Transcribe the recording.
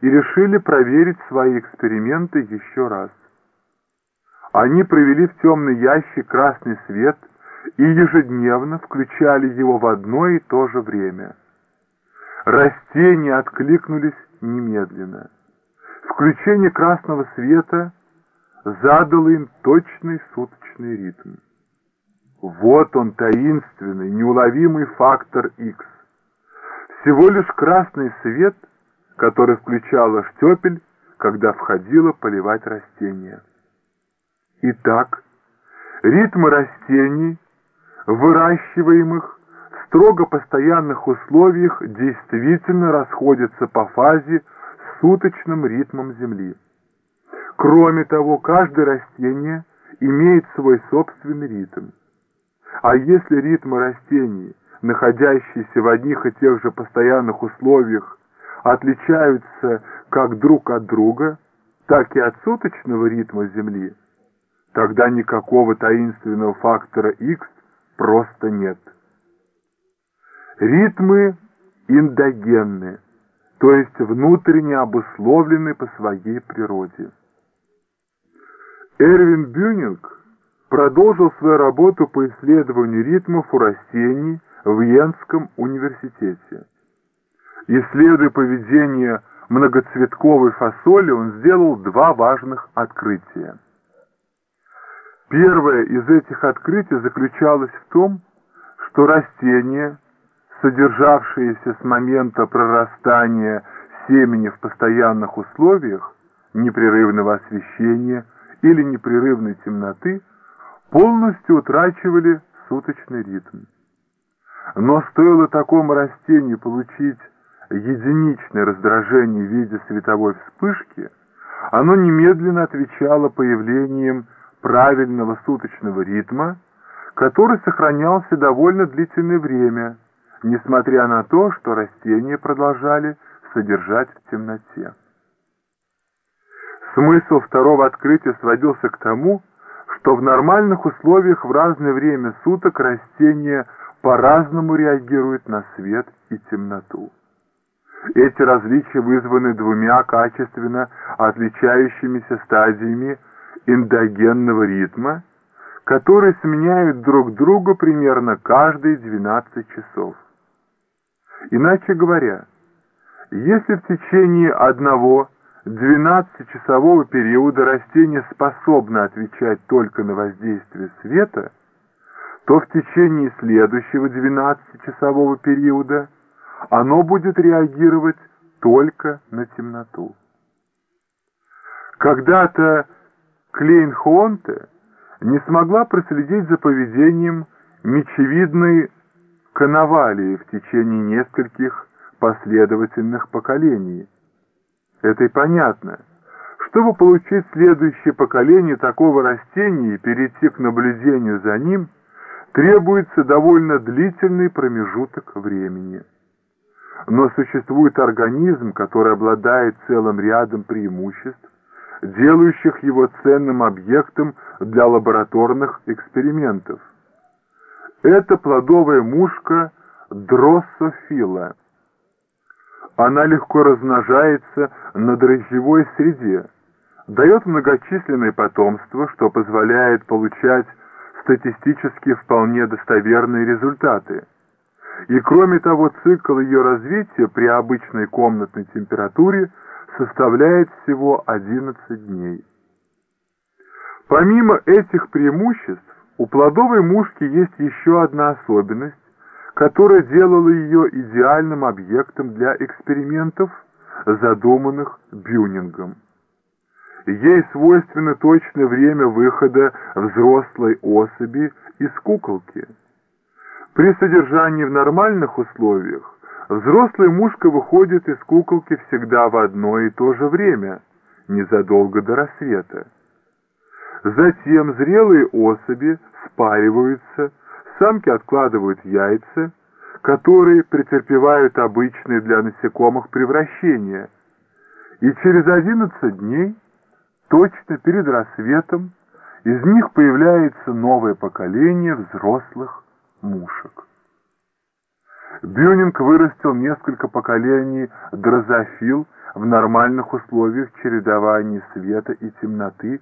и решили проверить свои эксперименты еще раз. Они провели в темный ящик красный свет и ежедневно включали его в одно и то же время. Растения откликнулись немедленно. Включение красного света задало им точный суточный ритм. Вот он, таинственный, неуловимый фактор X. Всего лишь красный свет, который включала штепель, когда входила поливать растения. Итак, ритмы растений, выращиваемых в строго постоянных условиях, действительно расходятся по фазе с суточным ритмом Земли. Кроме того, каждое растение имеет свой собственный ритм. А если ритмы растений, находящиеся в одних и тех же постоянных условиях, отличаются как друг от друга, так и от суточного ритма Земли, Тогда никакого таинственного фактора X просто нет. Ритмы эндогенны, то есть внутренне обусловлены по своей природе. Эрвин Бюнинг продолжил свою работу по исследованию ритмов у растений в Йенском университете. Исследуя поведение многоцветковой фасоли, он сделал два важных открытия. Первое из этих открытий заключалось в том, что растения, содержавшиеся с момента прорастания семени в постоянных условиях непрерывного освещения или непрерывной темноты, полностью утрачивали суточный ритм. Но стоило такому растению получить единичное раздражение в виде световой вспышки, оно немедленно отвечало появлением правильного суточного ритма, который сохранялся довольно длительное время, несмотря на то, что растения продолжали содержать в темноте. Смысл второго открытия сводился к тому, что в нормальных условиях в разное время суток растения по-разному реагируют на свет и темноту. Эти различия вызваны двумя качественно отличающимися стадиями эндогенного ритма, которые сменяют друг друга примерно каждые 12 часов. Иначе говоря, если в течение одного 12-часового периода растение способно отвечать только на воздействие света, то в течение следующего 12-часового периода оно будет реагировать только на темноту. Когда-то Клейн-Хуонте не смогла проследить за поведением мечевидной коновалии в течение нескольких последовательных поколений. Это и понятно. Чтобы получить следующее поколение такого растения и перейти к наблюдению за ним, требуется довольно длительный промежуток времени. Но существует организм, который обладает целым рядом преимуществ, делающих его ценным объектом для лабораторных экспериментов. Это плодовая мушка дроссофила. Она легко размножается на дрожжевой среде, дает многочисленное потомство, что позволяет получать статистически вполне достоверные результаты. И кроме того, цикл ее развития при обычной комнатной температуре – составляет всего 11 дней. Помимо этих преимуществ, у плодовой мушки есть еще одна особенность, которая делала ее идеальным объектом для экспериментов, задуманных Бюнингом. Ей свойственно точное время выхода взрослой особи из куколки. При содержании в нормальных условиях Взрослая мушка выходит из куколки всегда в одно и то же время, незадолго до рассвета. Затем зрелые особи спариваются, самки откладывают яйца, которые претерпевают обычные для насекомых превращения, и через 11 дней, точно перед рассветом, из них появляется новое поколение взрослых мушек. Бюнинг вырастил несколько поколений дрозофил в нормальных условиях чередования света и темноты